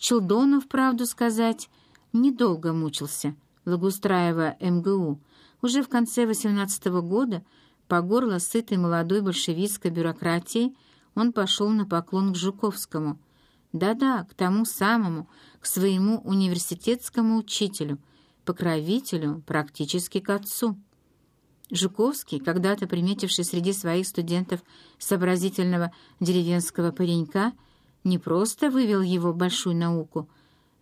Челдонов, правду сказать, недолго мучился, благоустраивая МГУ. Уже в конце 18 -го года, по горло сытой молодой большевистской бюрократии, он пошел на поклон к Жуковскому. Да-да, к тому самому, к своему университетскому учителю, покровителю, практически к отцу. Жуковский, когда-то приметивший среди своих студентов сообразительного деревенского паренька, не просто вывел его в большую науку,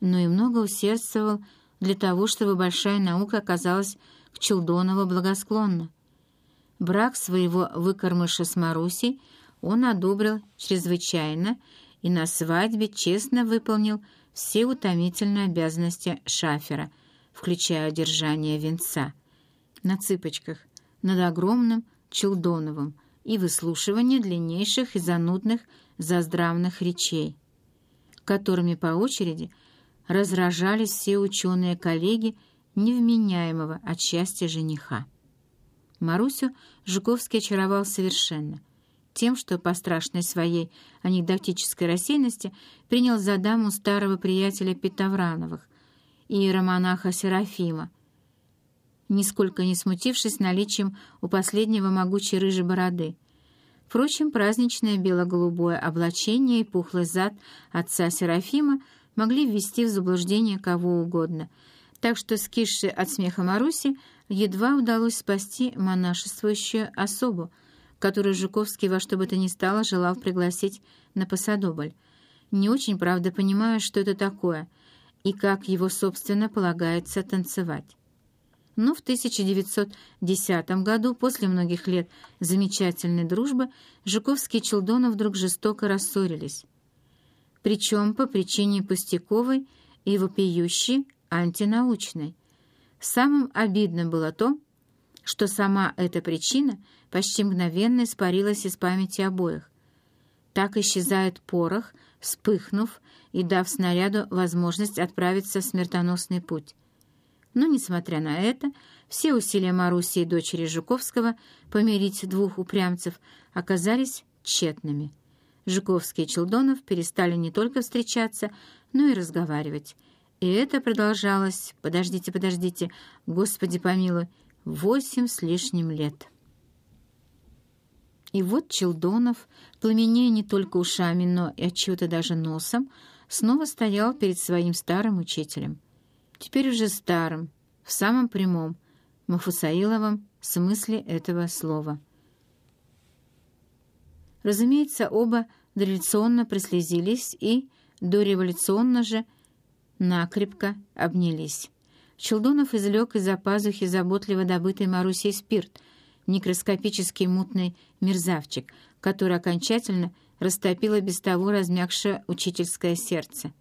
но и много усердствовал для того, чтобы большая наука оказалась к Челдонову благосклонна. Брак своего выкормыша с Марусей он одобрил чрезвычайно и на свадьбе честно выполнил все утомительные обязанности шафера, включая одержание венца. На цыпочках, над огромным Челдоновым и выслушивание длиннейших и занудных заздравных речей, которыми по очереди разражались все ученые-коллеги невменяемого от счастья жениха. Марусю Жуковский очаровал совершенно, тем, что по страшной своей анекдотической рассеянности принял за даму старого приятеля Петоврановых, иеромонаха Серафима, нисколько не смутившись наличием у последнего могучей рыжей бороды. Впрочем, праздничное бело-голубое облачение и пухлый зад отца Серафима могли ввести в заблуждение кого угодно, так что скисшей от смеха Маруси едва удалось спасти монашествующую особу, которую Жуковский во что бы то ни стало желал пригласить на посадобль, не очень, правда, понимая, что это такое и как его, собственно, полагается танцевать. Но в 1910 году, после многих лет замечательной дружбы, Жуковский и Челдонов вдруг жестоко рассорились. Причем по причине пустяковой и вопиющей антинаучной. Самым обидным было то, что сама эта причина почти мгновенно испарилась из памяти обоих. Так исчезает порох, вспыхнув и дав снаряду возможность отправиться в смертоносный путь. Но, несмотря на это, все усилия Маруси и дочери Жуковского помирить двух упрямцев оказались тщетными. Жуковский и Челдонов перестали не только встречаться, но и разговаривать. И это продолжалось, подождите, подождите, Господи помилуй, восемь с лишним лет. И вот Челдонов, пламенея не только ушами, но и отчего-то даже носом, снова стоял перед своим старым учителем — теперь уже старым, в самом прямом, Мафусаиловом смысле этого слова. Разумеется, оба дореволюционно прослезились и дореволюционно же накрепко обнялись. Челдонов извлек из-за пазухи заботливо добытый Марусей спирт, микроскопический мутный мерзавчик, который окончательно растопило без того размягшее учительское сердце.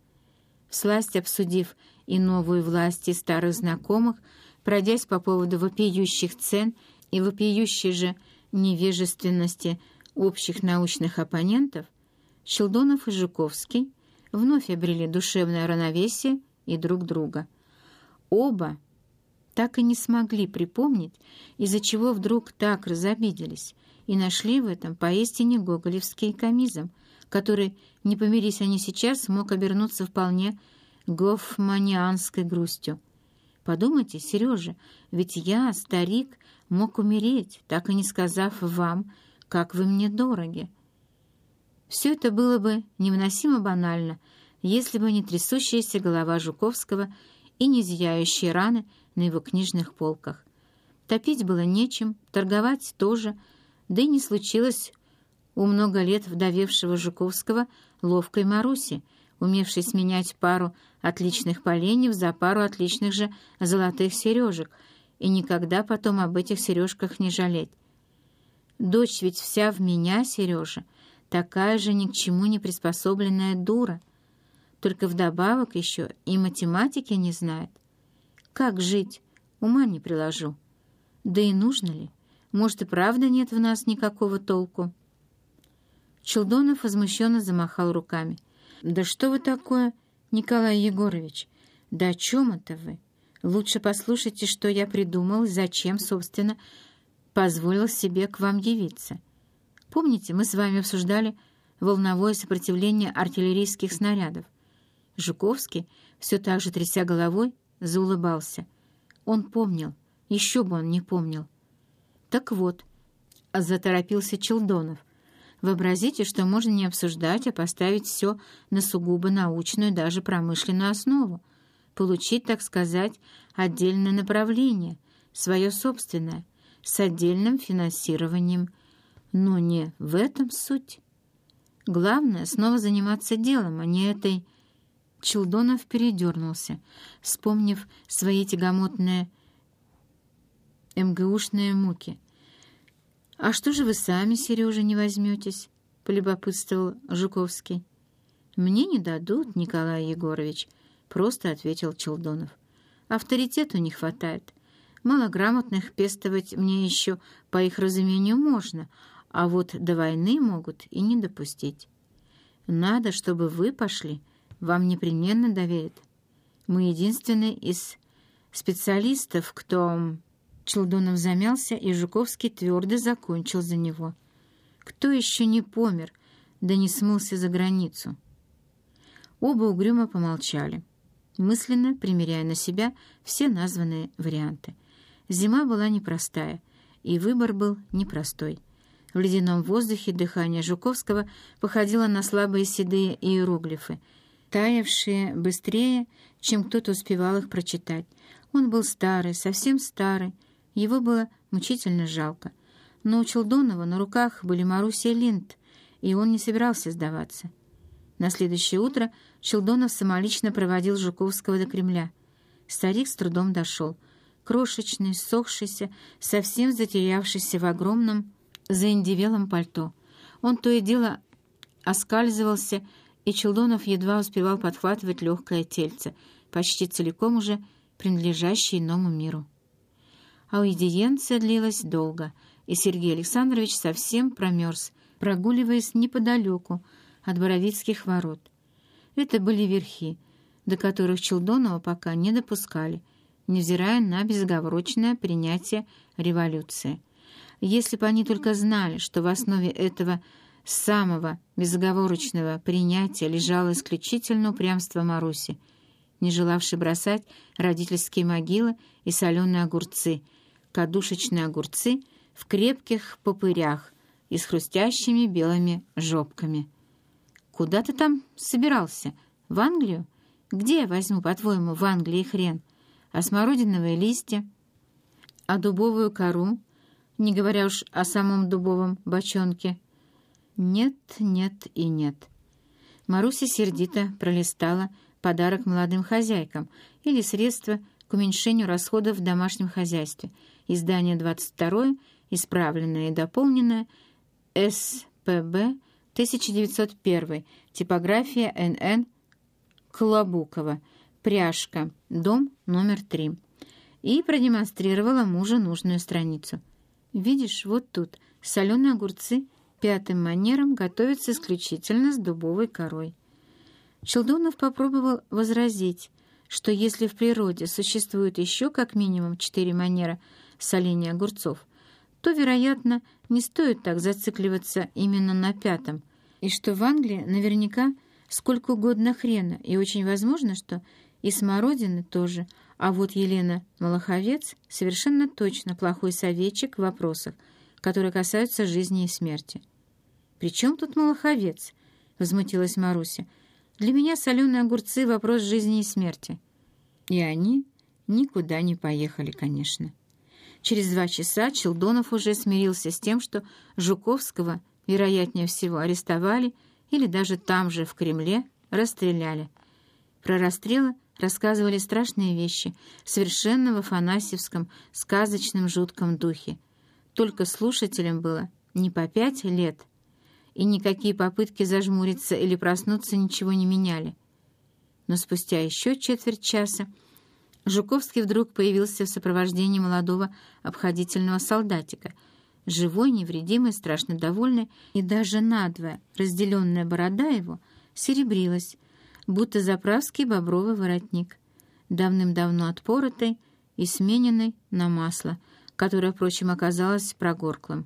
Всласть обсудив и новую власть и старых знакомых, пройдясь по поводу вопиющих цен и вопиющей же невежественности общих научных оппонентов, Щелдонов и Жуковский вновь обрели душевное равновесие и друг друга. Оба так и не смогли припомнить, из-за чего вдруг так разобиделись, и нашли в этом поистине гоголевский комизм, который, не помирись они сейчас, мог обернуться вполне гофманианской грустью. Подумайте, Сережа, ведь я, старик, мог умереть, так и не сказав вам, как вы мне дороги. Все это было бы невыносимо банально, если бы не трясущаяся голова Жуковского и не зияющие раны на его книжных полках. Топить было нечем, торговать тоже, да и не случилось у много лет вдовевшего Жуковского ловкой Маруси, умевший сменять пару отличных поленьев за пару отличных же золотых сережек и никогда потом об этих сережках не жалеть. Дочь ведь вся в меня, Сережа, такая же ни к чему не приспособленная дура, только вдобавок еще и математики не знает. Как жить? Ума не приложу. Да и нужно ли? Может, и правда нет в нас никакого толку?» Челдонов возмущенно замахал руками. «Да что вы такое, Николай Егорович? Да о чем это вы? Лучше послушайте, что я придумал и зачем, собственно, позволил себе к вам явиться. Помните, мы с вами обсуждали волновое сопротивление артиллерийских снарядов? Жуковский, все так же тряся головой, заулыбался. Он помнил, еще бы он не помнил. Так вот, заторопился Челдонов. Вообразите, что можно не обсуждать, а поставить все на сугубо научную, даже промышленную основу. Получить, так сказать, отдельное направление, свое собственное, с отдельным финансированием. Но не в этом суть. Главное — снова заниматься делом, а не этой... Челдонов передернулся, вспомнив свои тягомотные МГУшные муки. «А что же вы сами, Сережа, не возьметесь?» — полюбопытствовал Жуковский. «Мне не дадут, Николай Егорович», — просто ответил Челдонов. «Авторитету не хватает. Малограмотных пестовать мне еще, по их разумению, можно, а вот до войны могут и не допустить. Надо, чтобы вы пошли, вам непременно доверят. Мы единственные из специалистов, кто...» Челдонов замялся, и Жуковский твердо закончил за него. «Кто еще не помер, да не смылся за границу?» Оба угрюмо помолчали, мысленно примеряя на себя все названные варианты. Зима была непростая, и выбор был непростой. В ледяном воздухе дыхание Жуковского походило на слабые седые иероглифы, таявшие быстрее, чем кто-то успевал их прочитать. Он был старый, совсем старый, его было мучительно жалко. Но у Челдонова на руках были Маруся и Линд, и он не собирался сдаваться. На следующее утро Челдонов самолично проводил Жуковского до Кремля. Старик с трудом дошел. Крошечный, сохшийся, совсем затерявшийся в огромном заиндевелом пальто. Он то и дело оскальзывался, и Челдонов едва успевал подхватывать легкое тельце, почти целиком уже принадлежащее иному миру. Аудиенция длилась долго, и Сергей Александрович совсем промерз, прогуливаясь неподалеку от Боровицких ворот. Это были верхи, до которых Челдонова пока не допускали, невзирая на безоговорочное принятие революции. Если бы они только знали, что в основе этого самого безоговорочного принятия лежало исключительно упрямство Маруси, не желавшей бросать родительские могилы и соленые огурцы — кадушечные огурцы в крепких попырях и с хрустящими белыми жопками. «Куда ты там собирался? В Англию? Где я возьму, по-твоему, в Англии хрен? А смородиновые листья? А дубовую кору? Не говоря уж о самом дубовом бочонке?» «Нет, нет и нет». Маруся сердито пролистала подарок молодым хозяйкам или средства к уменьшению расходов в домашнем хозяйстве — Издание 22, исправленное и дополненное, СПБ 1901, типография НН Колобукова, пряжка, дом номер 3. И продемонстрировала мужу нужную страницу. Видишь, вот тут соленые огурцы пятым манером готовятся исключительно с дубовой корой. Челдонов попробовал возразить, что если в природе существует еще как минимум четыре манера – соления огурцов, то, вероятно, не стоит так зацикливаться именно на пятом, и что в Англии наверняка сколько угодно хрена, и очень возможно, что и смородины тоже, а вот Елена Малаховец совершенно точно плохой советчик в вопросах, которые касаются жизни и смерти. «При чем тут Малаховец?» — возмутилась Маруся. «Для меня соленые огурцы — вопрос жизни и смерти». И они никуда не поехали, конечно. Через два часа Челдонов уже смирился с тем, что Жуковского, вероятнее всего, арестовали или даже там же, в Кремле, расстреляли. Про расстрелы рассказывали страшные вещи, совершенно в афанасьевском, сказочном, жутком духе. Только слушателям было не по пять лет, и никакие попытки зажмуриться или проснуться ничего не меняли. Но спустя еще четверть часа Жуковский вдруг появился в сопровождении молодого обходительного солдатика, живой, невредимый, страшно довольный, и даже надвое разделенная борода его серебрилась, будто заправский бобровый воротник, давным-давно отпоротый и смененный на масло, которое, впрочем, оказалось прогорклым.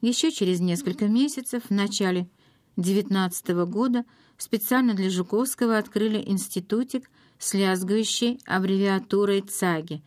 Еще через несколько месяцев, в начале девятнадцатого года, специально для Жуковского открыли институтик с лязгающей аббревиатурой ЦАГИ